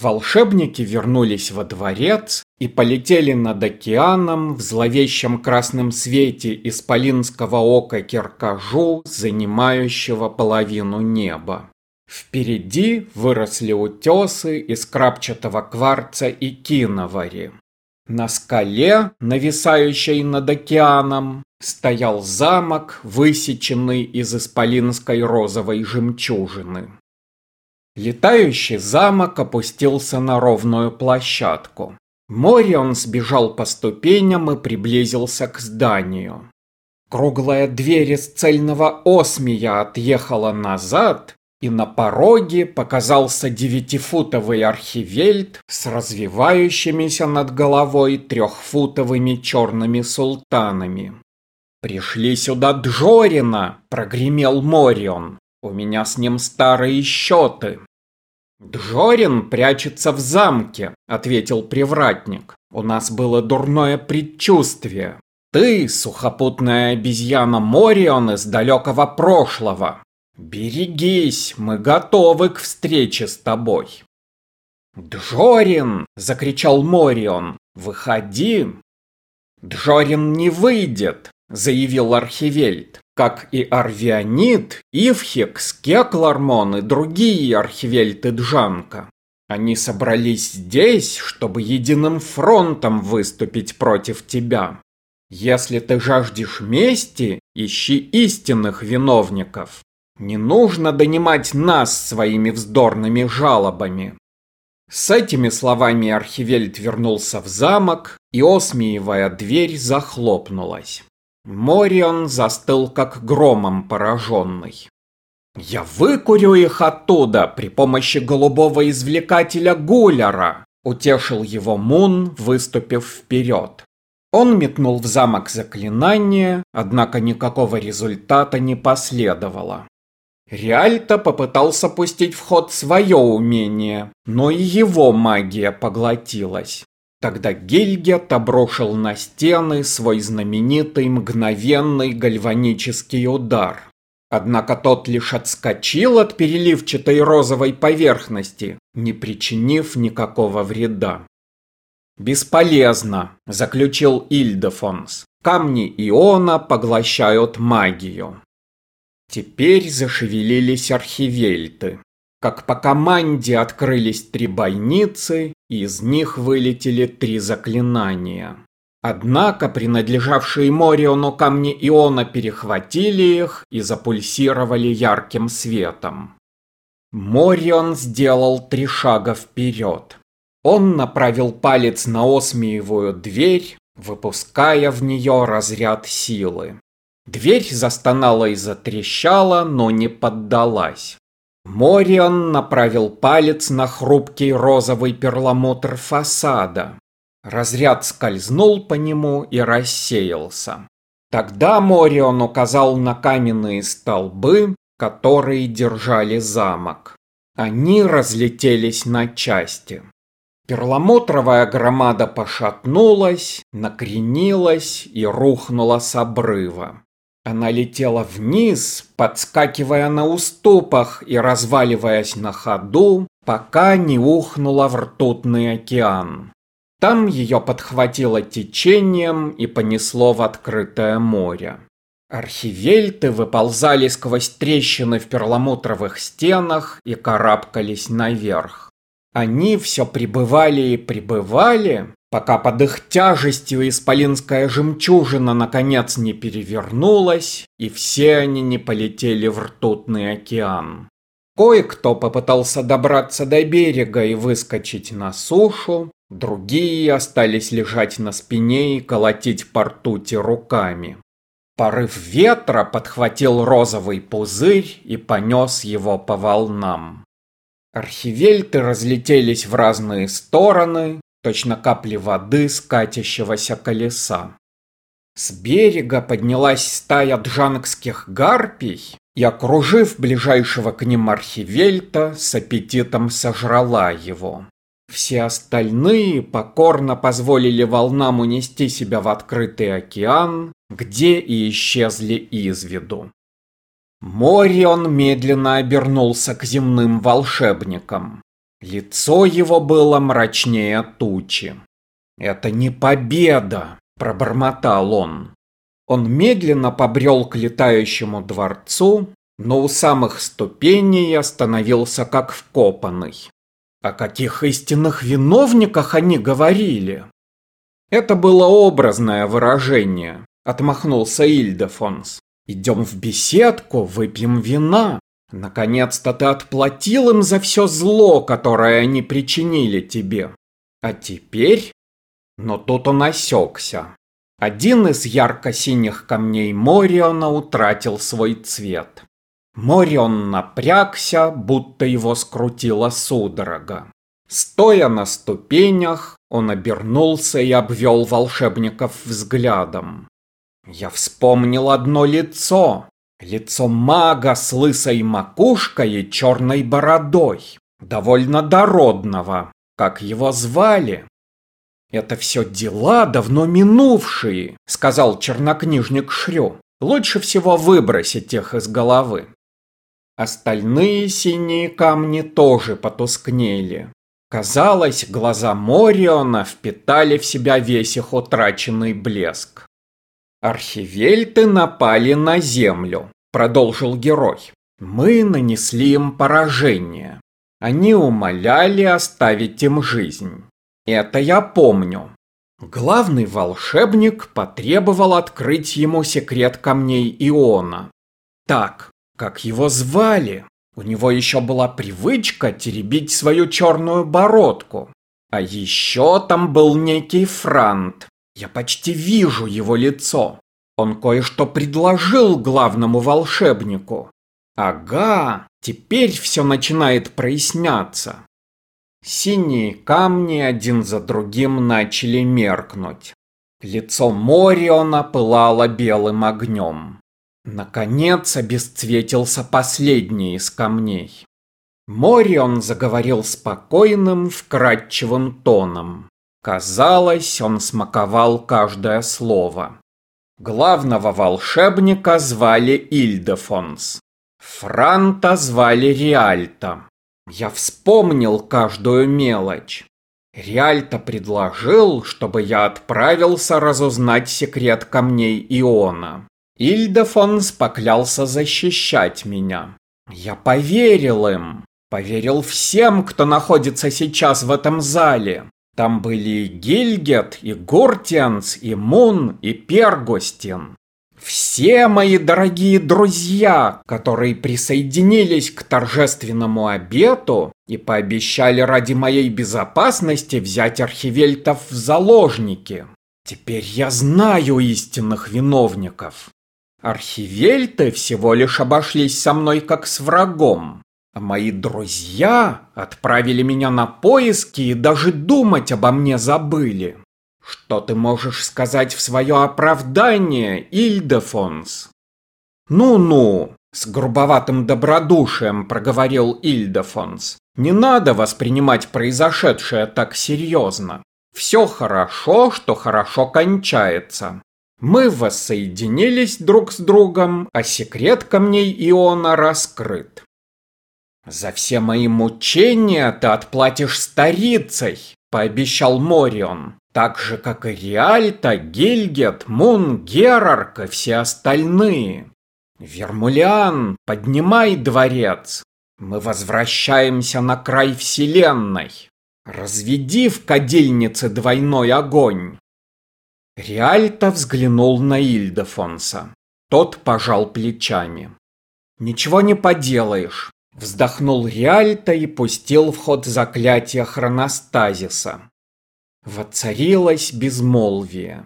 Волшебники вернулись во дворец и полетели над океаном в зловещем красном свете исполинского ока Киркажу, занимающего половину неба. Впереди выросли утесы из крапчатого кварца и киновари. На скале, нависающей над океаном, стоял замок, высеченный из исполинской розовой жемчужины. Летающий замок опустился на ровную площадку. Морион сбежал по ступеням и приблизился к зданию. Круглая дверь из цельного осмия отъехала назад, и на пороге показался девятифутовый архивельт с развивающимися над головой трехфутовыми черными султанами. «Пришли сюда Джорина!» – прогремел Морион. «У меня с ним старые счеты!» «Джорин прячется в замке», — ответил привратник. «У нас было дурное предчувствие. Ты, сухопутная обезьяна Морион из далекого прошлого. Берегись, мы готовы к встрече с тобой». «Джорин!» — закричал Морион. «Выходи!» «Джорин не выйдет!» — заявил Архивельд как и Арвианит, Ивхекс, Кеклармон и другие архивельты Джанка. Они собрались здесь, чтобы единым фронтом выступить против тебя. Если ты жаждешь мести, ищи истинных виновников. Не нужно донимать нас своими вздорными жалобами. С этими словами Архивельд вернулся в замок, и осмиевая дверь захлопнулась. Морион застыл как громом пораженный. «Я выкурю их оттуда при помощи голубого извлекателя Гуллера!» – утешил его Мун, выступив вперед. Он метнул в замок заклинание, однако никакого результата не последовало. Реальто попытался пустить в ход свое умение, но и его магия поглотилась. Тогда Гельгет обрушил на стены свой знаменитый мгновенный гальванический удар. Однако тот лишь отскочил от переливчатой розовой поверхности, не причинив никакого вреда. «Бесполезно», – заключил Ильдефонс. «Камни Иона поглощают магию». Теперь зашевелились архивельты. Как по команде открылись три бойницы, из них вылетели три заклинания. Однако принадлежавшие Мориону камни Иона перехватили их и запульсировали ярким светом. Морион сделал три шага вперед. Он направил палец на осмиевую дверь, выпуская в нее разряд силы. Дверь застонала и затрещала, но не поддалась. Морион направил палец на хрупкий розовый перламутр фасада. Разряд скользнул по нему и рассеялся. Тогда Морион указал на каменные столбы, которые держали замок. Они разлетелись на части. Перламутровая громада пошатнулась, накренилась и рухнула с обрыва. Она летела вниз, подскакивая на уступах и разваливаясь на ходу, пока не ухнула в ртутный океан. Там ее подхватило течением и понесло в открытое море. Архивельты выползали сквозь трещины в перламутровых стенах и карабкались наверх. Они все пребывали и пребывали, пока под их тяжестью исполинская жемчужина наконец не перевернулась, и все они не полетели в ртутный океан. Кое-кто попытался добраться до берега и выскочить на сушу, другие остались лежать на спине и колотить по ртути руками. Порыв ветра подхватил розовый пузырь и понес его по волнам. Архивельты разлетелись в разные стороны, точно капли воды скатящегося колеса. С берега поднялась стая джангских гарпий и, окружив ближайшего к ним архивельта, с аппетитом сожрала его. Все остальные покорно позволили волнам унести себя в открытый океан, где и исчезли из виду. Морион медленно обернулся к земным волшебникам. Лицо его было мрачнее тучи. «Это не победа!» – пробормотал он. Он медленно побрел к летающему дворцу, но у самых ступеней остановился как вкопанный. О каких истинных виновниках они говорили? Это было образное выражение, отмахнулся Ильдефонс. Идем в беседку, выпьем вина. Наконец-то ты отплатил им за все зло, которое они причинили тебе. А теперь... Но тут он осекся. Один из ярко-синих камней Мориона утратил свой цвет. Морион напрягся, будто его скрутила судорога. Стоя на ступенях, он обернулся и обвел волшебников взглядом. Я вспомнил одно лицо. Лицо мага с лысой макушкой и черной бородой. Довольно дородного. Как его звали? «Это все дела давно минувшие», — сказал чернокнижник Шрю. «Лучше всего выбросить их из головы». Остальные синие камни тоже потускнели. Казалось, глаза Мориона впитали в себя весь их утраченный блеск. «Архивельты напали на землю», — продолжил герой. «Мы нанесли им поражение. Они умоляли оставить им жизнь. Это я помню. Главный волшебник потребовал открыть ему секрет камней Иона. Так, как его звали? У него еще была привычка теребить свою черную бородку. А еще там был некий Франт. Я почти вижу его лицо. Он кое-что предложил главному волшебнику. Ага, теперь все начинает проясняться. Синие камни один за другим начали меркнуть. Лицо Мориона пылало белым огнем. Наконец обесцветился последний из камней. Морион заговорил спокойным, вкрадчивым тоном. Казалось, он смаковал каждое слово. Главного волшебника звали Ильдефонс. Франта звали Риальто. Я вспомнил каждую мелочь. Риальто предложил, чтобы я отправился разузнать секрет камней Иона. Ильдефонс поклялся защищать меня. Я поверил им. Поверил всем, кто находится сейчас в этом зале. Там были и Гильгет, и Гуртианс, и Мун, и Пергостин. Все мои дорогие друзья, которые присоединились к торжественному обету и пообещали ради моей безопасности взять архивельтов в заложники. Теперь я знаю истинных виновников. Архивельты всего лишь обошлись со мной как с врагом. Мои друзья отправили меня на поиски и даже думать обо мне забыли. Что ты можешь сказать в свое оправдание, Ильдефонс? Ну-ну, с грубоватым добродушием проговорил Ильдефонс. Не надо воспринимать произошедшее так серьезно. Все хорошо, что хорошо кончается. Мы воссоединились друг с другом, а секрет камней Иона раскрыт. За все мои мучения ты отплатишь старицей, пообещал Морион. Так же, как и Риальта, Гильгет, Мун, Герарк и все остальные. Вермулиан, поднимай дворец. Мы возвращаемся на край вселенной. Разведи в кадильнице двойной огонь. Риальто взглянул на Ильдефонса. Тот пожал плечами. «Ничего не поделаешь», — вздохнул Риальто и пустил в ход заклятие хроностазиса. Воцарилось безмолвие.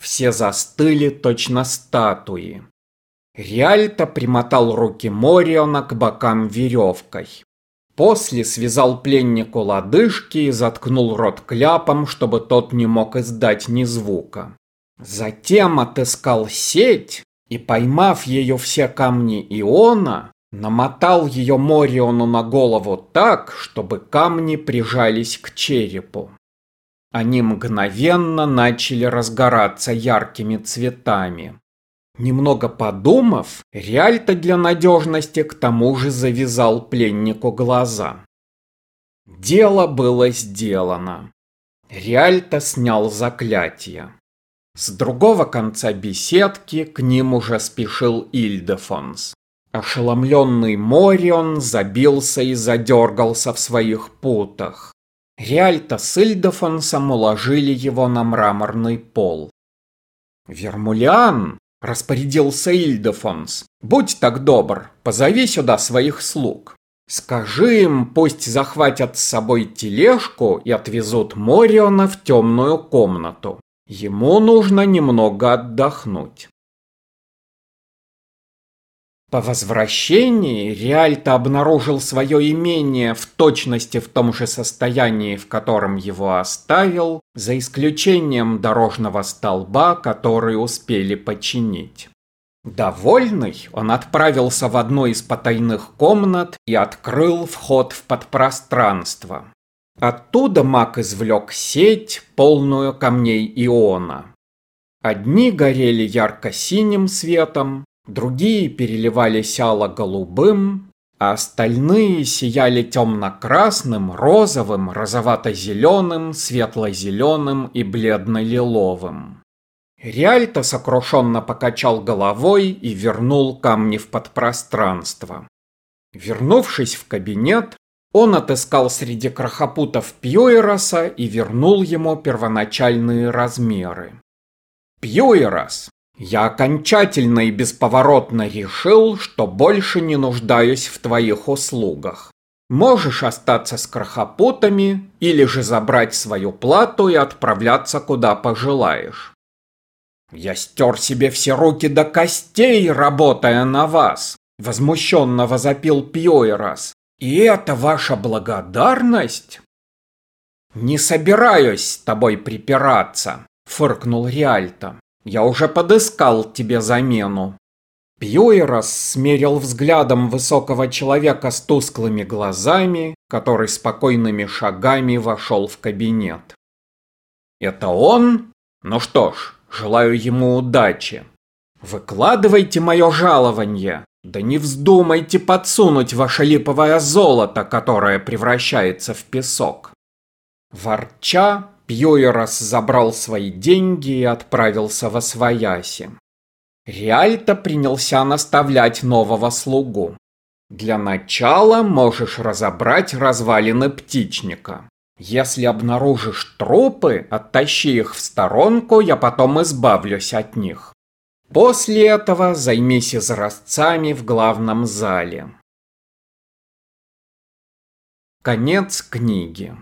Все застыли точно статуи. Риальто примотал руки Мориона к бокам веревкой. После связал пленнику лодыжки и заткнул рот кляпом, чтобы тот не мог издать ни звука. Затем отыскал сеть и, поймав ее все камни Иона, намотал ее Мориону на голову так, чтобы камни прижались к черепу. Они мгновенно начали разгораться яркими цветами. Немного подумав, Риальто для надежности к тому же завязал пленнику глаза. Дело было сделано. Риальто снял заклятие. С другого конца беседки к ним уже спешил Ильдефонс. Ошеломленный Морион забился и задергался в своих путах. Риальто с Ильдефонсом уложили его на мраморный пол. «Вермулиан!» – распорядился Ильдефонс. «Будь так добр, позови сюда своих слуг. Скажи им, пусть захватят с собой тележку и отвезут Мориона в темную комнату. Ему нужно немного отдохнуть. По возвращении Риальто обнаружил свое имение в точности в том же состоянии, в котором его оставил, за исключением дорожного столба, который успели починить. Довольный, он отправился в одну из потайных комнат и открыл вход в подпространство. Оттуда маг извлек сеть, полную камней иона. Одни горели ярко-синим светом, другие переливались ало-голубым, а остальные сияли темно-красным, розовым, розовато-зеленым, светло-зеленым и бледно-лиловым. Риальто сокрушенно покачал головой и вернул камни в подпространство. Вернувшись в кабинет, он отыскал среди крохопутов Пьюероса и вернул ему первоначальные размеры. Пьюерос, я окончательно и бесповоротно решил, что больше не нуждаюсь в твоих услугах. Можешь остаться с крохопутами или же забрать свою плату и отправляться куда пожелаешь. Я стер себе все руки до костей, работая на вас, возмущенно возопил Пьойрос. И это ваша благодарность? Не собираюсь с тобой припираться, фыркнул Риальто. Я уже подыскал тебе замену. Пьюерос смерил взглядом высокого человека с тусклыми глазами, который спокойными шагами вошел в кабинет. «Это он? Ну что ж, Желаю ему удачи. Выкладывайте мое жалование. Да не вздумайте подсунуть ваше липовое золото, которое превращается в песок. Ворча, Пьюерос забрал свои деньги и отправился во свояси. Риальто принялся наставлять нового слугу. Для начала можешь разобрать развалины птичника. Если обнаружишь трупы, оттащи их в сторонку, я потом избавлюсь от них. После этого займись изразцами в главном зале. Конец книги.